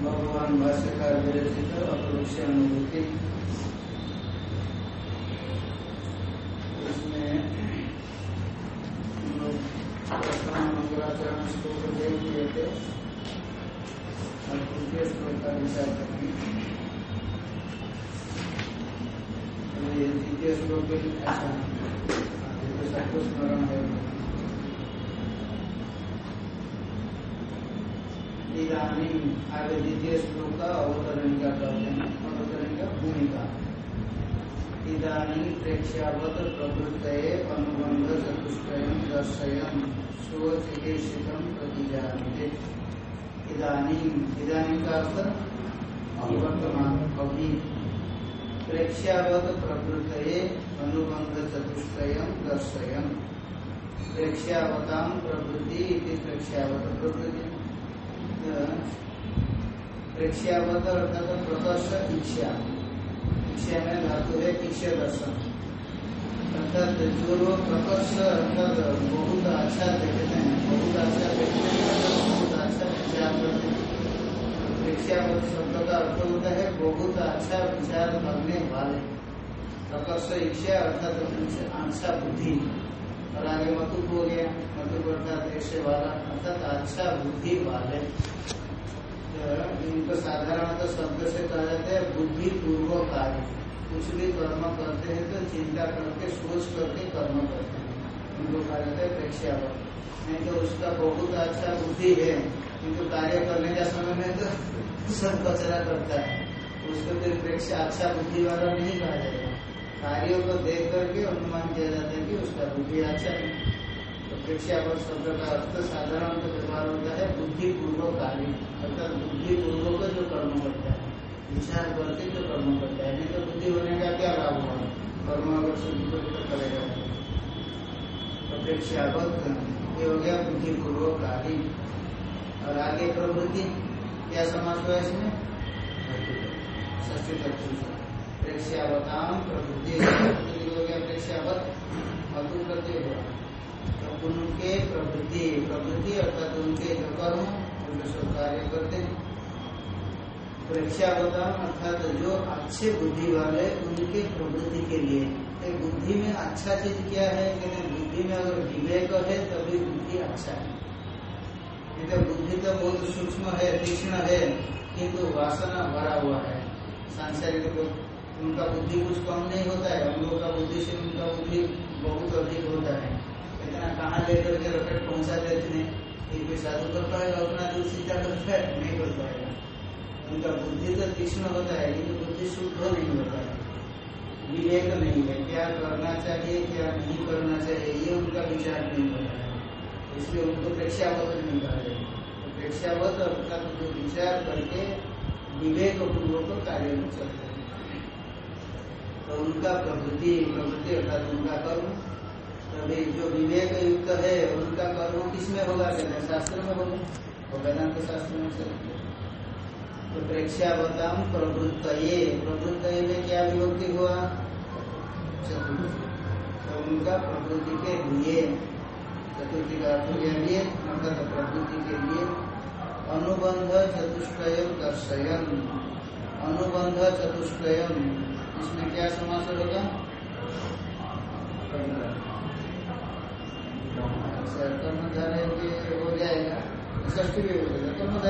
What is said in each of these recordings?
भगवान भाष्यकार विरचित अपरोक्ष अनुभूति इसमें हम लोग प्रथम मंगलाचरण श्लोक देख लिए थे और तृतीय श्लोक का विचार करेंगे अभी ये द्वितीय श्लोक के लिए अच्छा आगे तो सबको स्मरण है इधानी आगे द्वितीय श्लोक का अवतरणिका करते हैं अवतरणिका भूमिका इधानी प्रेक्षावत प्रवृत्त अनुबंध चतुष्टयम दर्शयन स्वचिकित्सित प्रतिजाते इधानी इधानी का अर्थ? वर्तमान अभी। प्रेक्षावत प्रवृत्त अनुबंध चतुष्टयम दर्शयन। प्रेक्षावताम प्रवृत्ति प्रेक्षावत। प्रवृत्ति? प्रेक्ष्यावत अर्थात प्रकर्ष इच्छा। में धातु है इच्छा दर्शन अर्थात जो लोग प्रकर्ष अर्थात बहुत अच्छा देखते हैं बहुत अच्छा देखते हैं बहुत अच्छा विचार करते हैं प्रेक्ष्यावत शब्द का अर्थ होता है बहुत अच्छा विचार करने वाले प्रकर्ष इच्छा अर्थात अच्छा बुद्धि और आगे मतुक हो गया मतुक अर्थात ऐसे वाला अर्थात अच्छा बुद्धि वाले इनको साधारणतः शब्द से कहा जाता है बुद्धि पूर्वक कार्य कुछ भी कर्म करते हैं तो चिंता करके, सोच करके कर्म करते हैं। उनको कहा जाता है प्रेक्षावत। नहीं तो उसका बहुत अच्छा बुद्धि है। किंतु कार्य करने का समय में तो सब कचरा करता है। उसको फिर प्रेक्षा अच्छा बुद्धि वाला नहीं कहा जाएगा। कार्यों को देख करके अनुमान किया जाता है कि उसका बुद्धि अच्छा है। प्रेक्षावत शब्द का अर्थ साधारण व्यवहार होता है बुद्धि पूर्वक कार्य, अर्थात बुद्धि पूर्वक जो कर्म करता है, विचार करके जो कर्म करता है, नहीं तो बुद्धि होने का क्या लाभ होगा? कर्म अगर शुद्धि तो करेगा तो प्रेक्षावत ये हो गया बुद्धि पूर्वक कार्य। और आगे प्रवृत्ति क्या समाज हुआ इसमें? ष्टी प्रेक्षावताम प्रवृत्ति हो गया प्रेक्षावत मधु प्रत्यय हुआ। तो उनके प्रवृत्ति प्रवृत्ति अर्थात उनके जो कर्म, उनके सब कार्य करते हैं। प्रेक्षावताम अर्थात जो अच्छे बुद्धि वाले उनके प्रवृत्ति के लिए। एक बुद्धि में अच्छा चीज़ क्या है? कि बुद्धि में अगर विवेक है, तभी बुद्धि अच्छा है। नहीं तो बुद्धि तो बहुत सूक्ष्म है, तीक्ष्ण है, किंतु वासना भरा हुआ है। सांसारिक उनका बुद्धि कुछ कम नहीं होता है, हम लोग का बुद्धि से उनका बुद्धि बहुत अधिक होता है। इतना कहाँ लेकर के रॉकेट पहुँचा देते हैं ये कोई साधु कर पाएगा उतना दूर सीधा कर पाएगा नहीं कर पाएगा। उनका बुद्धि तो तीक्ष्ण होता है, लेकिन बुद्धि शुद्ध नहीं होता है। विवेक नहीं है, क्या करना चाहिए, क्या नहीं करना चाहिए, ये उनका विचार नहीं होता है। इसलिए उनको प्रेक्षावत नहीं कहा जाएगा तो प्रेक्षावत अर्थात जो विचार करके विवेक पूर्वक कार्य में चलते हैं। तो उनका प्रवृत्ति प्रवृत्ति अर्थात उनका कर्म जो विवेक युक्त है, उनका कर्म किसमें होगा कहते शास्त्र में होगा और वेदांत शास्त्र में तो प्रेक्षावताम प्रवृत्त प्रवृत्त में क्या विभक्ति हुआ? तो उनका प्रवृत्ति के लिए, चतुर्थी का अर्थ के लिए अर्थात प्रवृत्ति के लिए अनुबंध चतुष्टय दर्शयन अनुबंध चतुष्टयम। इसमें क्या समास होगा? के हो जाएगा। ष्टी भी हो जाएगा अनुबंध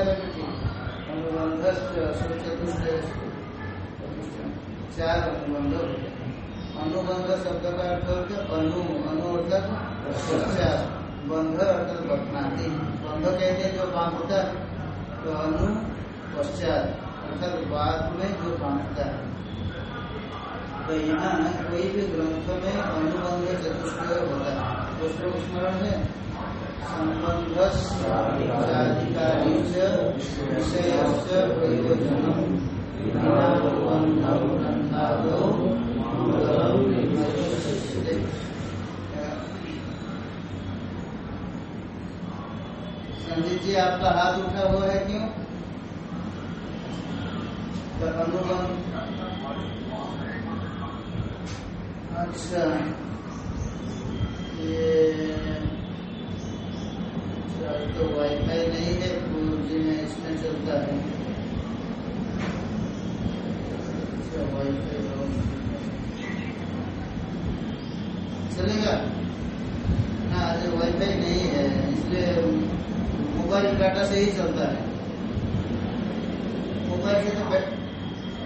अनुबंध हो जाएगा शब्द का अर्थ होता अनु अनु अर्थात पश्चात बंध अर्थात बटनाती बंध कहते हैं जो बांधता तो अनु पश्चात अर्थात बाद में जो बांधता है। तो यहाँ कोई भी ग्रंथ में अनुबंध चतुष्ट होता है। श्लोक स्मरण है संबंध विषय संजीत जी आपका हाथ उठा हुआ है क्यों? अनुबंध अच्छा। तो वाईफाई नहीं है इसमें चलता है। चलेगा? ना आज वाईफाई नहीं है, इसलिए मोबाइल डाटा से ही चलता है। मोबाइल से तो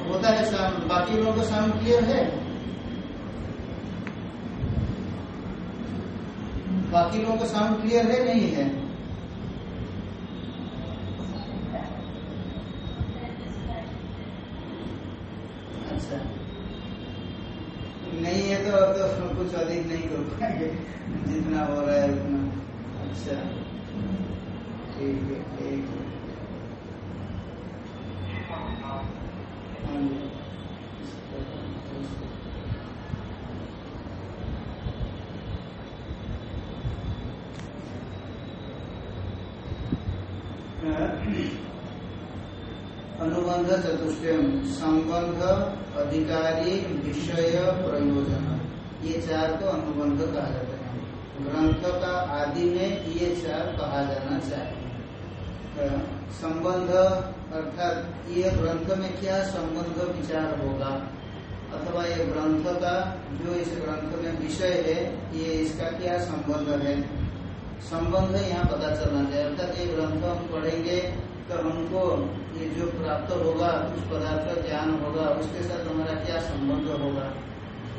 होता है बाकी लोगों का साउंड क्लियर है? बाकी लोगों का साउंड क्लियर है नहीं है कुछ अधिक नहीं कर पाएँगे जितना हो रहा है उतना अच्छा ठीक है ठीक है अनुबंध चतुष्टयम संबंध अधिकारी विषय प्रयोजन। ये चार को अनुबंध कहा जाता है। ग्रंथ का आदि में ये चार कहा जाना चाहिए। संबंध अर्थात ये ग्रंथ में क्या संबंध विचार होगा? अथवा ये ग्रंथ का जो इस ग्रंथ में विषय है, ये इसका क्या संबंध है? संबंध यहाँ पता चलना चाहिए। अर्थात ये ग्रंथ हम पढ़ेंगे तो हमको ये जो प्राप्त होगा, उस पदार्थ का ज्ञान होगा, उसके साथ हमारा क्या संबंध होगा?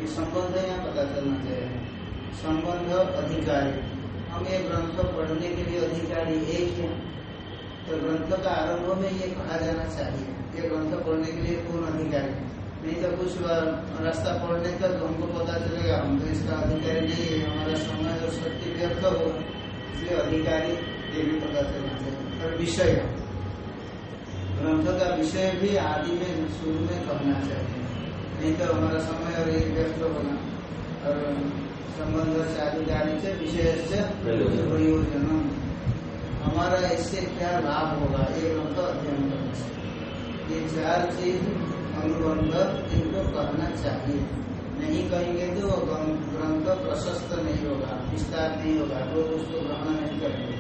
ये संबंध यहाँ पता चलना चाहिए। संबंध अधिकारी। हम ये ग्रंथ पढ़ने के लिए अधिकारी एक है। तो ग्रंथ का आरंभ में ये कहा जाना चाहिए। ये ग्रंथ पढ़ने के लिए कौन अधिकारी? नहीं तो कुछ रास्ता पढ़ने का तो हमको पता चलेगा। हम तो इसका अधिकारी नहीं है। हमारा समय और शक्ति व्यर्थ हो इसलिए अधिकारी, ये भी पता चलना चाहिए। और विषय ग्रंथ का विषय भी आदि में शुरू में कहना चाहिए। नहीं तो हमारा समय और एक व्यस्त होना और संबंध से अधिकारी से विषय से प्रयोजन हमारा इससे क्या लाभ होगा? ये ग्रंथ अध्ययन करने से ये चार चीज़ अनुबंध इनको कहना चाहिए। नहीं कहेंगे तो ग्रंथ प्रशस्त नहीं होगा विस्तार नहीं होगा लोग उसको ग्रहण नहीं करेंगे।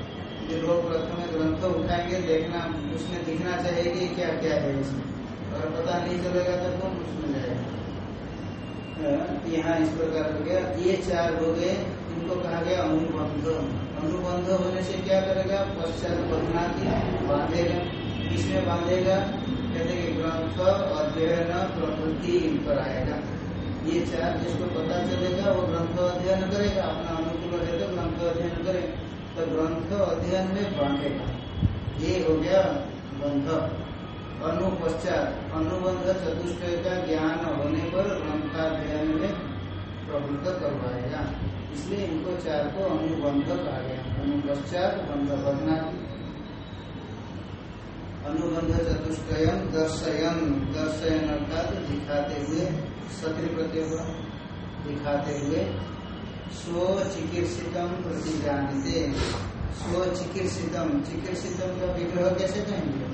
जो लोग प्रथम ग्रंथ उठाएँगे, देखना, उसमें दिखना चाहिए कि क्या क्या है इसमें। अगर पता नहीं चलेगा तो कौन उसमें जाएगा? यहाँ इस प्रकार हो गया। ये चार हो गए। इनको कहा गया अनुबंध। अनुबंध होने से क्या करेगा? पश्चात बदना की बांधेगा। किसमें बांधेगा? कहते कि ग्रंथ अध्ययन प्रकृति पर आएगा। ये चार जिसको पता चलेगा, वो ग्रंथ अध्ययन करेगा। अपना अनुकूल है तो ग्रंथ अध्ययन करे तो ग्रंथ अध्ययन में बांधेगा ये हो गया बंध अनुपश्चात अनुबंध चतुष्टय का ज्ञान होने पर ग्रंथाध्ययन में प्रवृत्त करवाएगा। इसलिए इनको चार को अनुबंध कहा गया। अनुपश्चात बंध बदना अनुबंध चतुष्टयन दर्शयन दर्शयन अर्थात दिखाते हुए सत्र प्रत्यय दिखाते हुए स्व चिकित्सितम प्रति जानते स्व चिकित्सितम चिकित्सितम का विग्रह कैसे कहेंगे?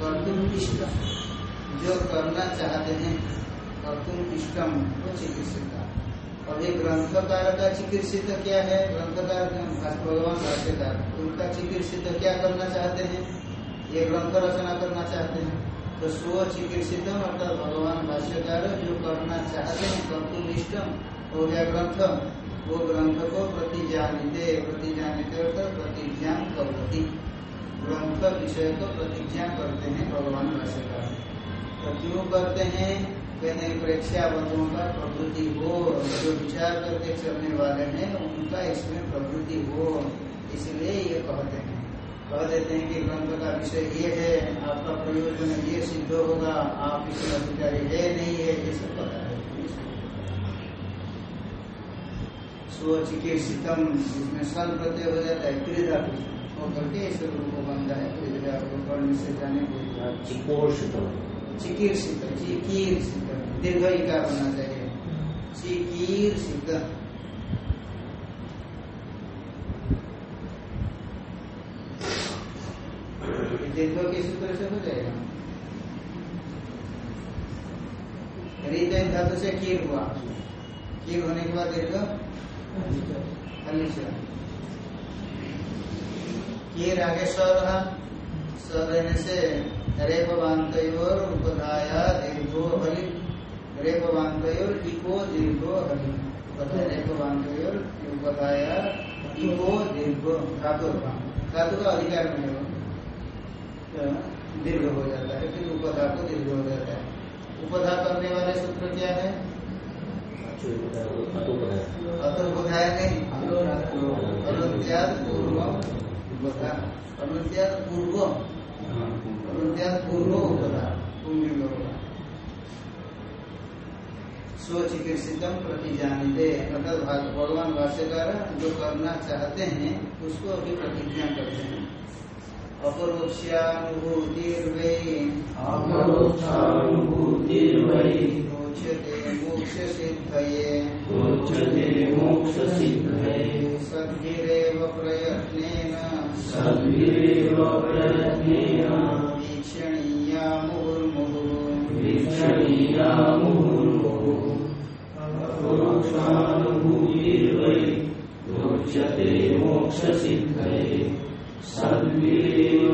कर्तुम इष्टम जो करना चाहते हैं कर्तुम इष्टम वो चिकित्सित अभी ग्रंथकार का चिकित्सित क्या है? ग्रंथकार भगवान भाष्यकार उनका चिकित्सित क्या करना चाहते हैं? ये ग्रंथ रचना करना चाहते हैं। तो स्व चिकित्सित अर्थात भगवान भाष्यकार जो करना चाहते हैं कर्तुम इष्टम हो गया ग्रंथ वो ग्रंथ को प्रतिजानिते प्रतिजानिते अर्थात प्रतिज्ञा करती। ग्रंथ विषय को प्रतिज्ञा करते हैं भगवान भाष्यकार। तो क्यों करते हैं? कहते हैं प्रेक्षा बंधुओं का प्रवृत्ति हो, जो विचार करके चलने वाले हैं, उनका इसमें प्रवृत्ति हो। इसलिए ये कहते हैं। कह देते हैं कि ग्रंथ का विषय ये है, आपका प्रयोजन ये सिद्ध होगा, आप इसमें अधिकारी है नहीं है, ये सब पता है स्वचिकित्सितम जिसमें सन प्रत्यय हो जाता है क्रीदा वो करके इस रूप को बनता है क्रीदा को पढ़ने से जाने को चिकीर्षित चिकीर्षित दीर्घ इकार होना चाहिए। चिकीर्षित। दीर्घ के सूत्र से हो जाएगा। रीत धातु से कीर हुआ। कीर होने के बाद दीर्घ कीर आगे स रहा स रहने से रेप बांतोर उपधाया दीर्घो हरि रेप बांतोर इको दीर्घो हरि रेप बांतोर उपधाया इको दीर्घो धातु धातु का अधिकार मिलेगा दीर्घ हो जाता है, फिर उपधा को दीर्घ हो जाता है। उपधा करने वाले सूत्र क्या है? अतुर्बोधाय नहीं अनुत्याद पूर्व अनुत्याद पूर्व अनुत्याद पूर्व उपधा स्वचिकित्सितम प्रति अर्थात भगवान भाष्यकार जो करना चाहते हैं उसको अभी प्रतिज्ञा करते हैं अपरोक्षानुभूतिर्वै अपरोक्षानुभूतिर्वै मोक्षते मोक्षसिद्धये। रोचते मोक्षसिद्धये। सद्भिरेव प्रयत्नेन। सद्भिरेव प्रयत्नेन। वीक्षणीया मुहुर्मुहुः वीक्षणीया मुहुर्मुहुः मोक्षसिद्धये। सद्भिरेव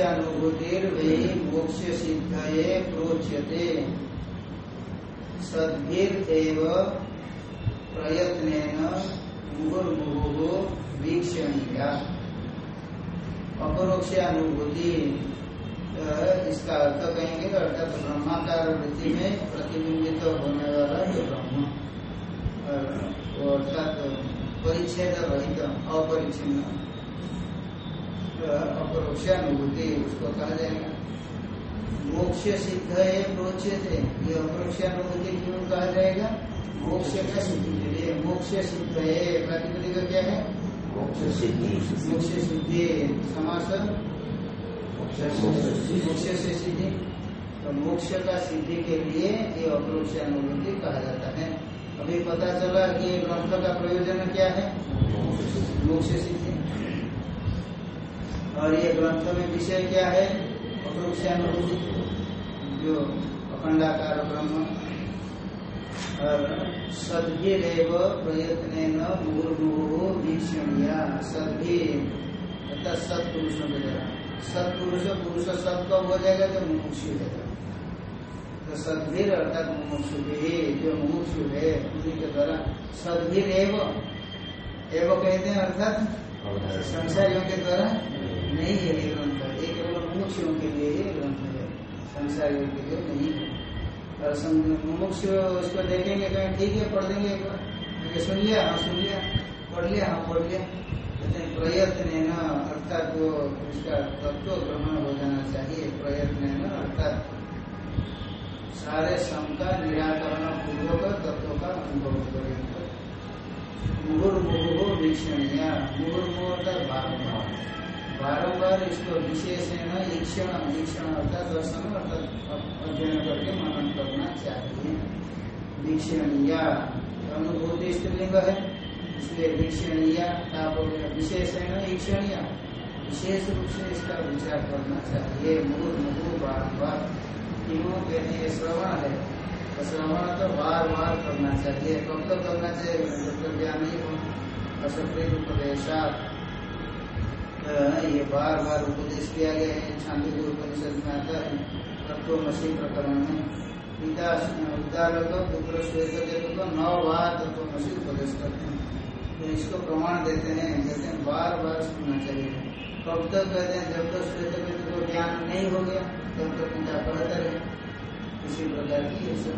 अपरोक्षानुभूतिर्वै मोक्षसिद्धये प्रोच्यते। सद्भिरेव प्रयत्नेन मुहुर्मुहुः वीक्षणीया। अपरोक्ष अनुभूति इसका अर्थ कहेंगे अर्थात ब्रह्माकार वृत्ति में प्रतिबिंबित होने वाला जो ब्रह्म। अर्थात परिच्छेद रहित अपरिचिन्न अपरोक्ष अनुभूति उसको कहा जाएगा मोक्ष सिद्ध है प्रोच्य थे ये अपरोक्ष अनुभूति क्यों कहा जाएगा मोक्ष का सिद्धि के लिए मोक्ष सिद्ध है प्रतिनिधि का क्या है मोक्षसिद्धि मोक्ष सिद्धि समास मोक्ष से सिद्धि तो मोक्ष का सिद्धि के लिए ये अपरोक्ष अनुभूति कहा जाता है अभी पता चला कि ग्रंथ का प्रयोजन क्या है मोक्ष सिद्धि। और ये ग्रंथ में विषय क्या है? अपरोक्ष अनुभूति जो अखंडाकार ब्रह्म। और सद्भिरेव प्रयत्न मुहुर्मुहु वीक्षणीय सद्भि अर्थात सत्पुरुषों की तरह सत्पुरुष पुरुष सत कब हो जाएगा? जब मुमुक्षु है तो सद्भिर अर्थात मुमुक्षु भी जो मुमुक्षु है उसी के द्वारा सद्भिर एव एव कहते हैं अर्थात संसारियों के द्वारा नहीं है ये ग्रंथ ये केवल मुमुक्षुओं के लिए ये ग्रंथ है, संसारियों के लिए नहीं है। और मुमुक्ष उसको देखेंगे, कहें, ठीक है, पढ़ देंगे एक बार। सुन लिया हाँ सुन लिया, पढ़ लिया हाँ पढ़ लिया। प्रयत्न है ना, अर्थात वो इसका तत्व ग्रहण हो जाना चाहिए, प्रयत्न है ना, अर्थात सारे सम का निराकरण पूर्वक तत्व का अनुभव पर्यंत मुहुर्मुहु वीक्षणीय मुहुर्मुह अर्थात बारम्बार बारम्बार इसको विशेष है ईक्षण अर्थात दर्शन अर्थात अध्ययन करके मनन करना चाहिए। वीक्षणीय अनुभूति स्त्रीलिंग है, इसलिए वीक्षणीय विशेष है ईक्षणीय विशेष रूप से इसका विचार करना चाहिए। मुहूर मुहूर बार बार तीनों के लिए श्रवण है। तो श्रवण तो बार बार करना चाहिए। कब तक करना चाहिए? ज्ञान नहीं हो असत्य उपदेशा ये बार बार उपदेश किया गया है, छांदी उपनिषद में आता है तत्व मसीह प्रकरण में पिता उद्दालक पुत्र श्वेत केतु को नौ बार तत्व मसीह उपदेश करते हैं। तो इसको प्रमाण देते हैं, कहते हैं बार बार सुनना चाहिए। कब तक कहते हैं, जब तक श्वेत व्यक्ति को ज्ञान नहीं हो गया, तब तक उनका पढ़ता रहे। इसी प्रकार की ये सब।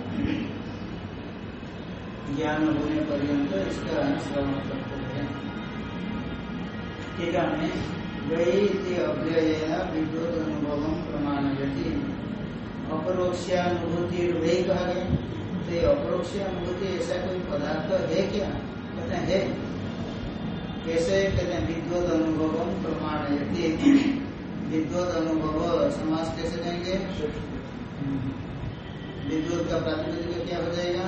ज्ञान होने पर्यंत इसका श्रवण करते ठीक है वही अव्यय विद्युत अनुभव प्रमाणयति। अपरोक्षानुभूति वही कहा गया तो ये अपरोक्षानुभूति ऐसा कोई पदार्थ है क्या? कहते हैं है कैसे? कहते हैं विद्वत अनुभव प्रमाण विद्वत अनुभव समाज कैसे देंगे विद्वत का प्रातिनिधिक क्या हो जाएगा?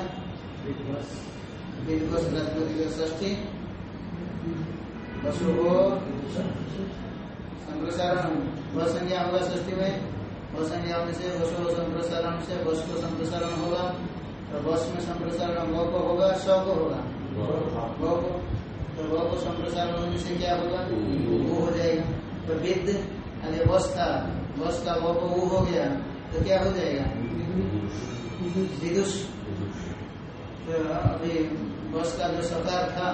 विद्वस प्रातिनिधिक ष्ठी वसु हो संप्रसारण वह संज्ञा होगा ष्ठी में वह संज्ञा होने से वसु संप्रसारण से वस को संप्रसारण होगा तो वस में संप्रसारण व को होगा स को होगा व को तो वह को संप्रसारण होने से क्या होगा वो हो जाएगा? तो विद अरे बस था बस का वो को वो हो गया तो क्या हो जाएगा विदुष तो अभी बस का जो सकार था।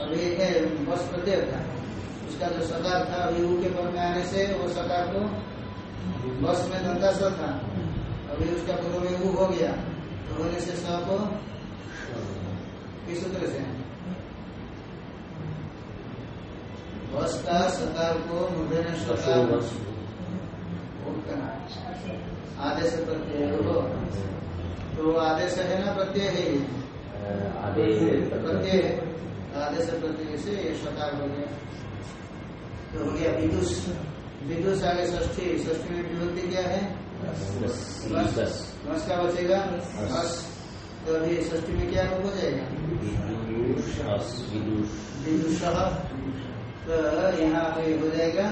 अभी है बस प्रत्यय था। उसका जो सकार था अभी ऊ के पर में आने से वो सकार को बस में दंता स था। अभी उसका पूर्व में ऊ हो गया। तो होने से स को किस सूत्र से। बस का सकार को सकार आदेश प्रत्यय हो। तो आदेश है ना प्रत्यय है प्रत्यय आदेश प्रत्यय से ये सकार हो गया तो हो गया विदुष। विदुष आगे ष्ठी ष्ठी में विभक्ति क्या है? बस। का बचेगा? बस। तो अभी ष्ठी में क्या हो जाएगा? विदुष। तो यहाँ पे हो जाएगा।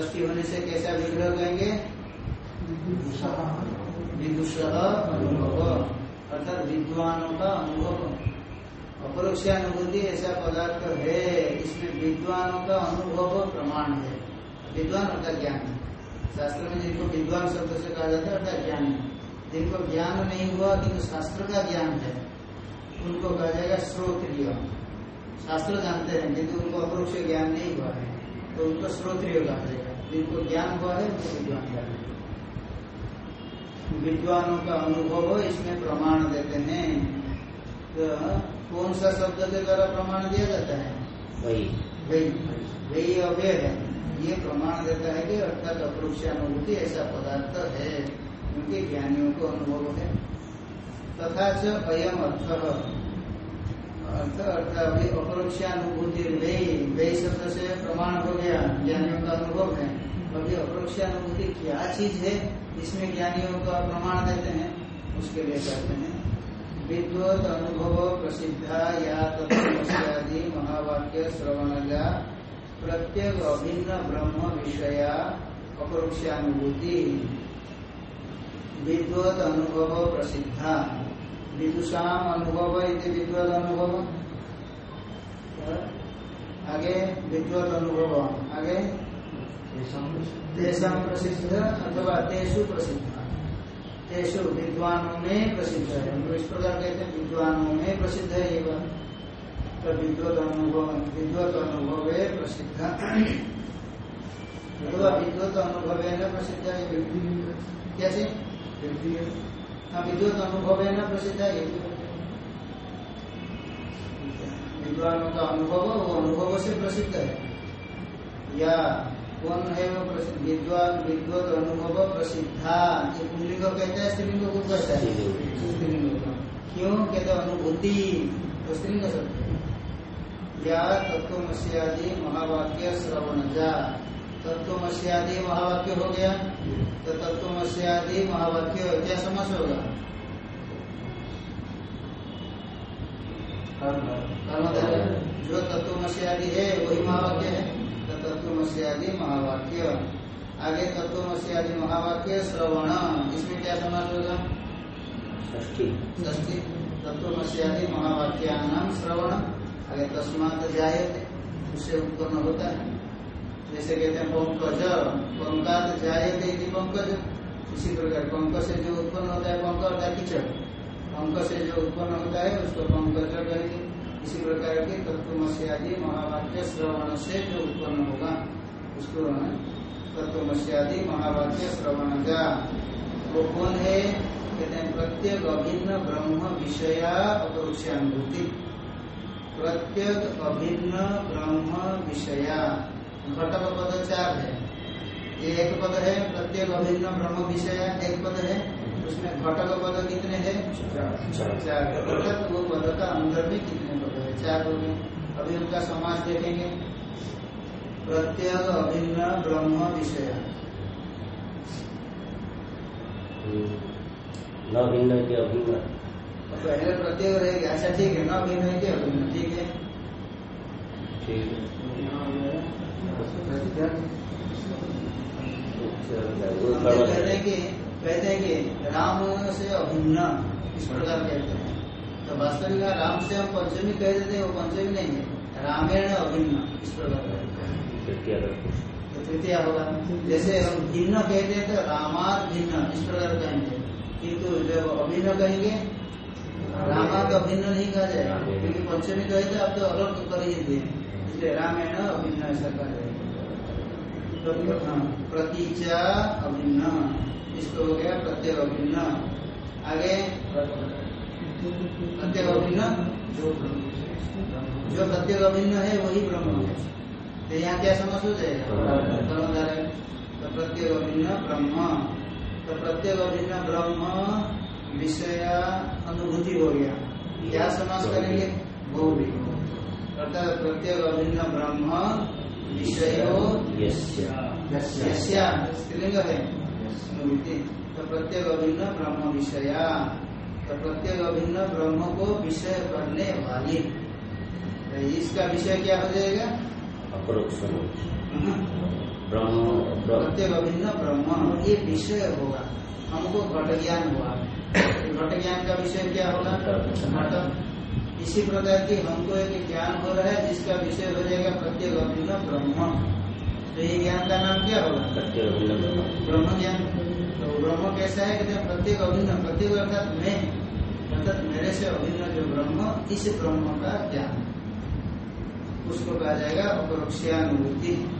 ष्ठी होने से कैसा विग्रह कहेंगे? विदुष अनुभव। अर्थात विद्वानों का अनुभव। अपरोक्षानुभूति ऐसा पदार्थ है इसमें विद्वानों का अनुभव प्रमाण है। विद्वान अर्थात ज्ञान। शास्त्र में जिनको विद्वान शब्द से कहा जाता है, अर्थात ज्ञान। जिनको ज्ञान नहीं हुआ, किंतु शास्त्र का ज्ञान है, उनको कहा जाएगा श्रोत्रिय। शास्त्र जानते हैं किंतु उनको अपरोक्ष ज्ञान नहीं हुआ है तो उनको श्रोत्रिय कहा जाएगा। जिनको ज्ञान हुआ है, उनको विद्वान कहा जाएगा। विद्वानों का अनुभव इसमें प्रमाण देते हैं। तो कौन सा शब्द के द्वारा प्रमाण दिया जाता है? वही। वही। वही अव्यय है। ये प्रमाण देता है कि अर्थात अपरोक्षानुभूति ऐसा पदार्थ है उनके ज्ञानियों को अनुभव है। तथा च अयम अर्थ। अर्थ अर्थ अभी अपरोक्षानुभूति वे वे शब्द से प्रमाण हो गया ज्ञानियों का अनुभव है। अभी अपरोक्षानुभूति क्या चीज़ है इसमें ज्ञानियों का प्रमाण देते हैं उसके लिए कहते हैं। विद्वत अनुभव प्रसिद्धा या तत्वादि महावाक्य श्रवण प्रत्येक अभिन्न ब्रह्म विषया अपरोक्षानुभूति। विद्वत अनुभव प्रसिद्धा विदुषाम अनुभव इति विद्वत अनुभव आगे। विद्वत अनुभव आगे प्रसिद्ध अथवा तेषु प्रसिद्ध। तेषु विद्वानों में प्रसिद्ध है। तो इस प्रकार कहते हैं विद्वानों में प्रसिद्ध है ये बात। तो विद्वत अनुभव विद्वत अनुभव प्रसिद्ध। विद्वत अनुभव न प्रसिद्ध है कैसे? हाँ विद्वत अनुभव न प्रसिद्ध है। विद्वानों का अनुभव वो अनुभव से प्रसिद्ध है। या विद्वान विद्वत अनुभव प्रसिद्धा ये पुल्लिंग कहता है स्त्रीलिंग को कहता है। स्त्रीलिंग क्यों? कहते अनुभूति। तो स्त्रीलिंग शब्द या तत्वमस्यादि महावाक्य श्रवण जा तत्वमस्यादि महावाक्य हो गया। तो तत्वमस्यादि महावाक्य क्या समझ होगा? जो तत्वमस्यादि है वही महावाक्य है। तो तत्वमस्यादि महावाक्य। आगे तत्वमस्यादि महावाक्य श्रवण। इसमें क्या समझ होगा? ष्ठी ष्ठी महावाक्या नाम श्रवण। आगे तस्मात जायते। उससे उत्पन्न होता है। जैसे कहते हैं पंकज। पंकात जायते यदि पंकज। इसी प्रकार पंक से जो उत्पन्न होता है पंक अर्थात कीचड़। पंक से जो उत्पन्न होता है उसको पंकज कहेंगे। इसी प्रकार के तत्वमस्यादि महावाक्य श्रवण से जो उत्पन्न होगा उसको तत्वमस्यादि महावाक्य श्रवण का वो कौन है? कहते हैं प्रत्येक अभिन्न ब्रह्म विषया अपरोक्षानुभूति प्रत्येक अभिन्न ब्रह्म विषया। घटक पद चार है। ये एक पद है प्रत्येक अभिन्न ब्रह्म विषय एक पद है। उसमें घटक पद कितने हैं? चार। अर्थात वो पद का अंदर में कितने चार हो गए अभी उनका समाज देखेंगे। प्रत्येक अभिन्न ब्रह्म विषय। न भिन्न के अभिन्न। पहले प्रत्येक रहेगा अच्छा ठीक है न भिन्न है कि अभिन्न। ठीक है। ठीक हैं। कहते हैं कि राम से अभिन्न इस प्रकार कहते हैं। तो वास्तविक राम से हम पंचमी कह देते हैं वो पंचमी नहीं है। रामेण अभिन्न इस प्रकार हैं तो तृतीय होगा। जैसे हम भिन्न कहते हैं तो रामात भिन्न इस प्रकार कहेंगे किंतु जब अभिन्न कहेंगे रामात अभिन्न नहीं कहा जाएगा। क्योंकि पंचमी कहे तो आप तो अलग कर ही दिए इसलिए रामेण अभिन्न ऐसा कहा जाएगा। तो हाँ, प्रतीचा अभिन्न। इसको हो गया प्रत्येक अभिन्न। आगे। प्रत्येक अभिन्न जो प्रत्येक अभिन्न है वही ब्रह्म है। तो यहाँ क्या समझ हो जाएगा? तो प्रत्येक अभिन्न ब्रह्म। तो प्रत्येक अभिन्न ब्रह्म विषय अनुभूति हो गया। क्या समाज करेंगे? बहुवी अर्थात प्रत्येक अभिन्न ब्रह्म विषय स्त्रीलिंग है। तो प्रत्येक अभिन्न ब्रह्म विषया। तो प्रत्येक अभिन्न ब्रह्म को विषय करने वाली। तो इसका विषय क्या हो जाएगा? अपरोक्ष। ब्रह्म ब्रह्म। प्रत्येक अभिन्न ब्रह्म ये विषय होगा। हमको घट ज्ञान हुआ। घट ज्ञान का विषय क्या होगा? घट। इसी प्रकार की हमको एक ज्ञान हो रहा है जिसका विषय हो जाएगा प्रत्येक अभिन्न ब्रह्म। तो ये ज्ञान का नाम क्या होगा? प्रत्येक अभिन्न ब्रह्म ज्ञान। तो ब्रह्म कैसा है कि प्रत्येक अभिन्न, प्रत्येक अर्थात मैं, अर्थात मेरे से अभिन्न जो ब्रह्म, इस ब्रह्म का ज्ञान। उसको कहा जाएगा अपरोक्षानुभूति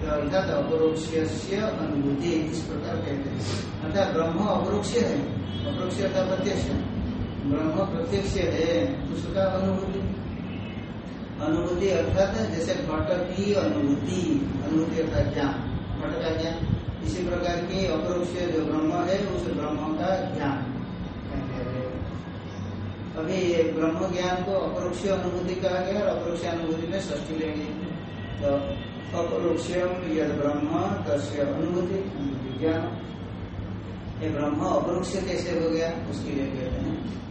तो अर्थात अपरोक्ष अनुभूति इस प्रकार कहते हैं। अर्थात ब्रह्म अपरोक्ष है। अपरोक्ष अर्थात प्रत्यक्ष ब्रह्म प्रत्यक्ष है, उसका अनुभूति अनुभूति अर्थात जैसे घट की अनुभूति अनुभूति अर्थात ज्ञान। घट का ज्ञान। इसी प्रकार की अपरोक्ष जो ब्रह्म है, उस ब्रह्म का ज्ञान अभी ये ब्रह्म ज्ञान को अपरोक्ष अनुभूति कहा गया और अपरोक्ष अनुभूति में ष्ठी लेंगे। तो अपरोक्षम यद ब्रह्म, तस्य अनुभूति अनुभूति ज्ञान। ये ब्रह्म अपरोक्ष कैसे हो गया, उसके लिए कहते हैं।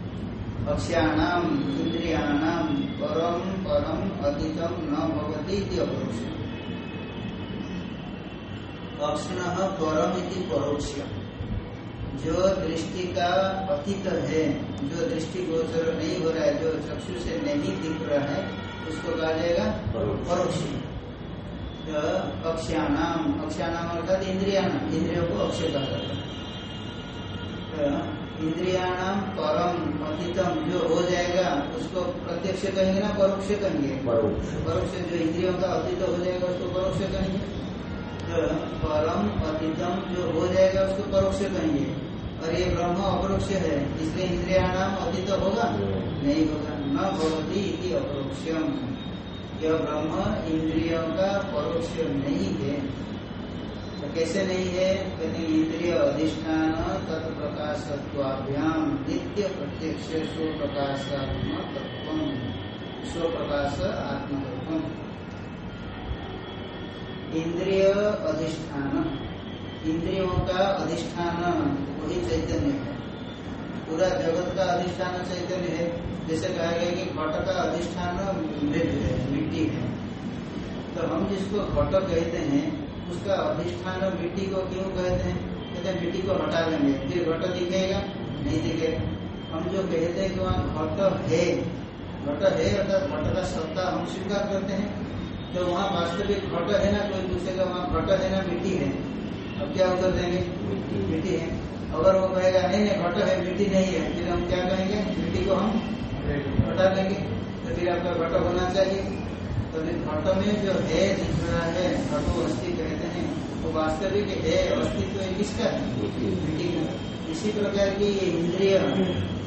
अक्ष्याणाम इंद्रियाणाम, परम परम अतीतम न भवती इति अक्षण परम परोक्ष जो दृष्टि का अतीत है जो दृष्टि गोचर नहीं हो रहा है जो चक्षु से नहीं दिख रहा है उसको कहा जाएगा परोक्ष। तो अक्षयानाम अक्षयानाम अर्थात इंद्रियानाम इंद्रियों को अक्षय कहा जाता है। तो इंद्रियाणाम परम अतीतम जो हो जाएगा उसको प्रत्यक्ष कहेंगे ना परोक्ष कहेंगे? परोक्ष। परोक्ष जो इंद्रियों का अतीत हो जाएगा उसको परोक्ष कहेंगे। परम अतीतम जो हो जाएगा उसको परोक्ष कहेंगे। और ये ब्रह्म अपरोक्ष है, इसलिए इंद्रियाणाम अतीत होगा? नहीं होगा। न इति अपरोक्षम। यह ब्रह्म इंद्रियों का परोक्ष नहीं है। तो कैसे नहीं है? कहते इंद्रिय अधिष्ठान तत्प्रकाशत्वाभ्याम नित्य प्रत्यक्ष स्व प्रकाशात्म तत्व स्व प्रकाश आत्मतत्व इंद्रिय अधिष्ठान। इंद्रियों का अधिष्ठान वही चैतन्य है। पूरा जगत का अधिष्ठान चैतन्य है। जैसे कहा गया कि घट का अधिष्ठान है, मिट्टी है। तो हम जिसको घट कहते हैं, उसका अधिष्ठान मिट्टी को क्यों कहते हैं? कहते हैं मिट्टी को हटा देंगे। फिर घट दिखेगा? नहीं दिखेगा। हम जो कहते हैं कि वहाँ घट है घट है अर्थात घट का सत्ता हम स्वीकार करते हैं। तो वहाँ वास्तविक घट है ना कोई दूसरे का वहाँ घट है ना मिट्टी है। अब क्या उत्तर देंगे? मिट्टी। है। अगर वो कहेगा नहीं नहीं घट है मिट्टी नहीं है। फिर हम क्या कहेंगे? मिट्टी को हम हटा देंगे। तो फिर आपका घट होना चाहिए। तो फिर घट में जो है दिख रहा है घटो अस्थि कहते हैं वो वास्तविक है अस्तित्व है किसका? है मिट्टी का। इसी प्रकार की ये इंद्रिय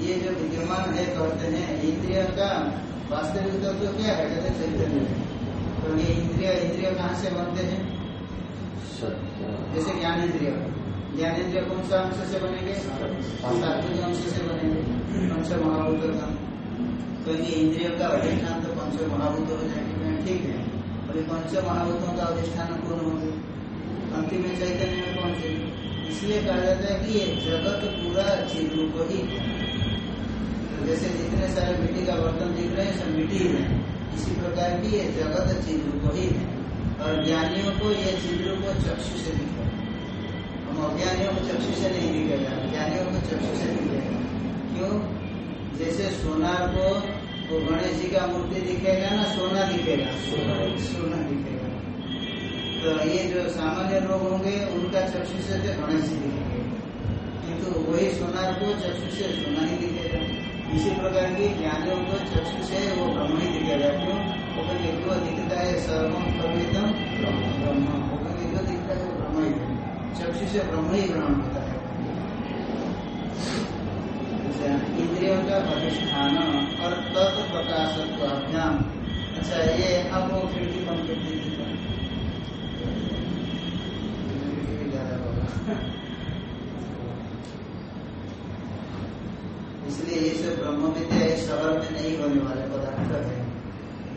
ये जो विद्यमान है कहते हैं इंद्रिय का वास्तविक तत्व तो क्या है? कहते हैं चैतन्य। तो ये इंद्रिय इंद्रिय कहाँ से बनते हैं? जैसे ज्ञान इंद्रिय। ज्ञान इंद्रिय कौन सा अंश से बनेंगे? सात्विक अंश से बनेंगे। पंच महाभूत का। तो ये इंद्रियों का अधिष्ठान तो पंच महाभूत हो जाएँगे। ठीक है। अभी पंच महाभूतों का अधिष्ठान कौन होंगे? अंतिम में चैतन्य में कौन से? इसलिए कहा जाता है कि ये जगत पूरा चिद रूप ही। तो जैसे जितने सारे मिट्टी का बर्तन दिख रहे हैं सब मिट्टी ही है। इसी प्रकार की ये जगत चिद रूप ही है। और ज्ञानियों को ये चिद रूप चक्षु से दिखेगा हम अज्ञानियों को चक्षु से नहीं दिखेगा ज्ञानियों को चक्षु से दिखेगा क्यों? जैसे सोनार को, वो गणेश जी का मूर्ति दिखेगा ना, सोना दिखेगा। सोना सोना दिखेगा। तो ये जो सामान्य लोग होंगे, उनका चक्षु से तो गणेश जी दिखेगा। किंतु वही सोनार को चक्षु से सोना ही दिखेगा। इसी प्रकार की ज्ञानियों को चक्षु से वो ब्रह्म ही दिखेगा क्यों वो कभी जो दिखता है सर्वम कवितम ब्रह्म। वो कभी जो दिखता है वो ब्रह्म ही चक्षु से ब्रह्म ही ग्रहण होता है। इंद्रियों का अधिष्ठान और तत्व प्रकाशत्व अभ्याम अच्छा ये अब वो खिड़की बंद कर दीजिए ज़्यादा होगा। इसलिए ये सब ब्रह्म विद्या शहर में नहीं होने वाले पदार्थ है।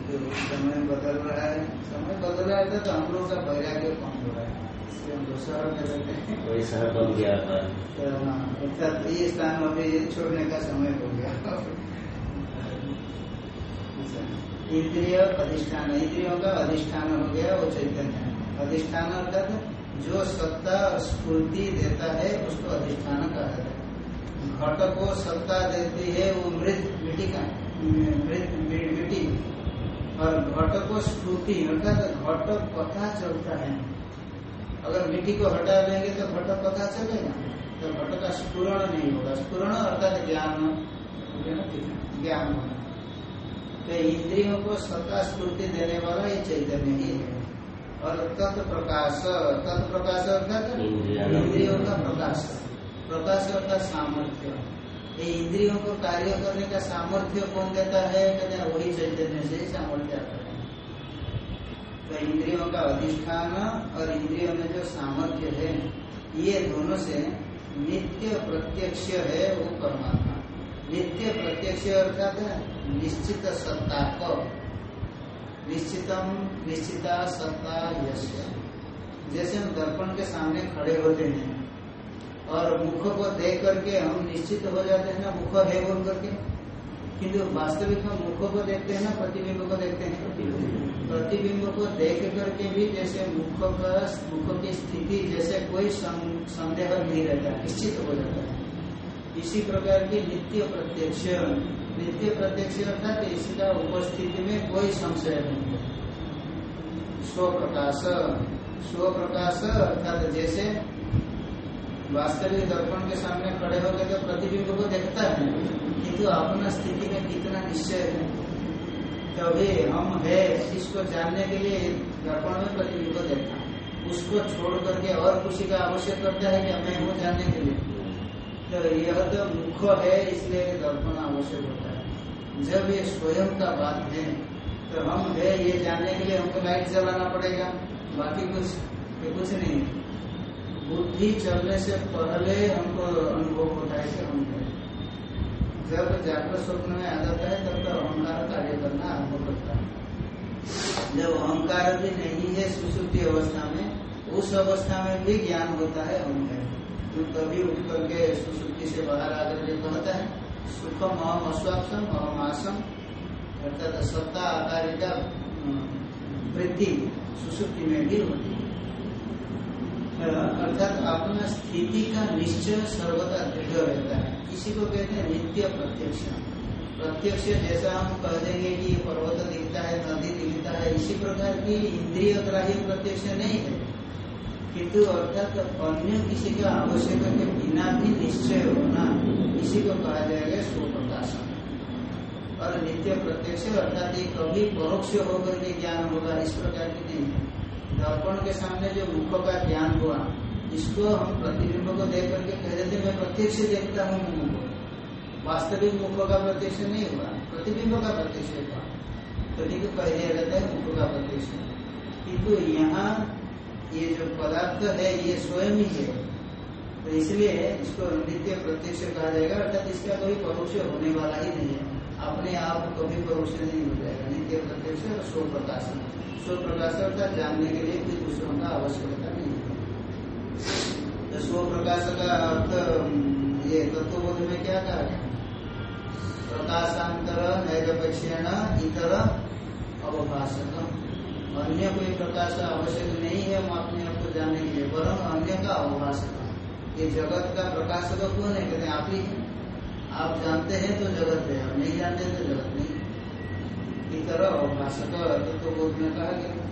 जो समय बदल रहा है समय बदल रहा है तो हम लोग का वैराग्य कम हो रहा है। इसलिए हम लोग शहर में रहते हैं। शहर बन गया था। तो हाँ, अर्थात ये स्थान अभी छोड़ने का समय हो गया। इंद्रिय अधिष्ठान इंद्रियों का अधिष्ठान हो गया वो चैतन्य अधिष्ठान अर्थात जो सत्ता स्फूर्ति देता है उसको अधिष्ठान कहा जाता है। घट को सत्ता देती है वो मृत मिट्टी का मृत मिट्टी और घट को स्फूर्ति अर्थात घट पता चलता है। अगर मिट्टी को हटा देंगे तो घट पता चलेगा। तो घट का स्फुरण नहीं होगा। स्फुरण अर्थात ज्ञान ज्ञान होना तो इंद्रियों को सत्ता स्फूर्ति देने वाला ये चैतन्य ही है। और तत्प्रकाश तत्प्रकाश अर्थात इंद्रियों का प्रकाश। प्रकाश अर्थात सामर्थ्य ये इंद्रियों को कार्य करने का सामर्थ्य कौन देता है कहते हैं वही चैतन्य से सामर्थ्य आता है तो इंद्रियों का अधिष्ठान और इंद्रियों में जो सामर्थ्य है ये दोनों से नित्य प्रत्यक्ष है वो परमात्मा नित्य प्रत्यक्ष अर्थात निश्चित सत्ता को निश्चितम निश्चिता सत्ता यश जैसे हम दर्पण के सामने खड़े होते हैं और मुख को देख करके हम निश्चित हो जाते हैं ना मुख है बोल करके किंतु वास्तविक हम मुख को देखते हैं ना प्रतिबिंब को देखते हैं प्रतिबिंब को देख करके भी जैसे मुख का मुख की स्थिति जैसे कोई संदेह नहीं रहता निश्चित हो जाता है इसी प्रकार की नित्य प्रत्यक्ष नित्य प्रत्यक्ष अर्थात इसका उपस्थिति में कोई संशय नहीं है स्व प्रकाश स्व प्रकाश अर्थात जैसे वास्तविक दर्पण के सामने खड़े होकर तो प्रतिबिंब को देखता है किंतु अपना स्थिति में कितना निश्चय है। तभी हम है, इसको जानने के लिए दर्पण में प्रतिबिंब को देखता उसको छोड़ करके और किसी का आवश्यक करता है कि मैं हूँ जानने के लिए। तो यह तो मुख है, इसलिए दर्पण आवश्यक होता है। जब ये स्वयं का बात है तो हम है, ये जानने के लिए हमको लाइट जलाना पड़ेगा। बाकी कुछ कुछ नहीं बुद्धि चलने से पहले हमको अनुभव होता है कि हम जब जागृत स्वप्न में आ जाता है, तब तो अहंकार कार्य करना आरंभ करता है। जब अहंकार भी नहीं है सुश्रुति अवस्था में, उस अवस्था में भी ज्ञान होता है है तो कभी उठ करके सुश्रुति से बाहर आकर के कहता है, सुखम अहम अस्वापसम अहम आसम। अर्थात सत्ता आकारिका वृद्धि सुश्रुति में भी होती है। अर्थात अपना स्थिति का निश्चय सर्वदा दृढ़ रहता है इसी को कहते हैं नित्य प्रत्यक्ष प्रत्यक्ष जैसा हम कह देंगे कि पर्वत दिखता है नदी दिखता है इसी प्रकार की इंद्रिय ग्राह्य प्रत्यक्ष नहीं है किंतु अर्थात अन्य किसी का आवश्यक के बिना भी निश्चय होना इसी को कहा जाएगा स्व प्रकाशन और नित्य प्रत्यक्ष अर्थात ये कभी परोक्ष होकर के ज्ञान होगा इस प्रकार की नहीं है दर्पण के सामने जो मुख का ज्ञान हुआ, इसको हम प्रतिबिंब को देख करके कह देते मैं प्रत्यक्ष देखता हूँ मुख को। वास्तविक मुख का प्रत्यक्ष नहीं हुआ, प्रतिबिंब का प्रत्यक्ष हुआ। तो ठीक दिया जाता है, मुख का प्रत्यक्ष किंतु यहाँ ये जो पदार्थ है, ये स्वयं ही है। तो इसलिए इसको नित्य प्रत्यक्ष कहा जाएगा, अर्थात इसका कोई परोक्ष होने वाला ही नहीं है। अपने आप कभी परोक्ष नहीं हो जाएगा नित्य प्रत्यक्ष और स्व प्रकाश स्व प्रकाश अर्थात जानने के लिए कोई दूसरों का आवश्यकता नहीं है। तो स्व प्रकाश का अर्थ ये तत्वबोध में क्या कहा गया? प्रकाशांतर, नैरपेक्षण, इतर अवभाषक अन्य कोई प्रकाश आवश्यक नहीं है, हम अपने आप को जानने के लिए वरन अन्य का अवभाषक। ये जगत का प्रकाशक कौन है? कहते आप ही आप जानते हैं तो जगत है और नहीं जानते तो जगत नहीं। इतर अवभाषक तत्वबोध में कहा गया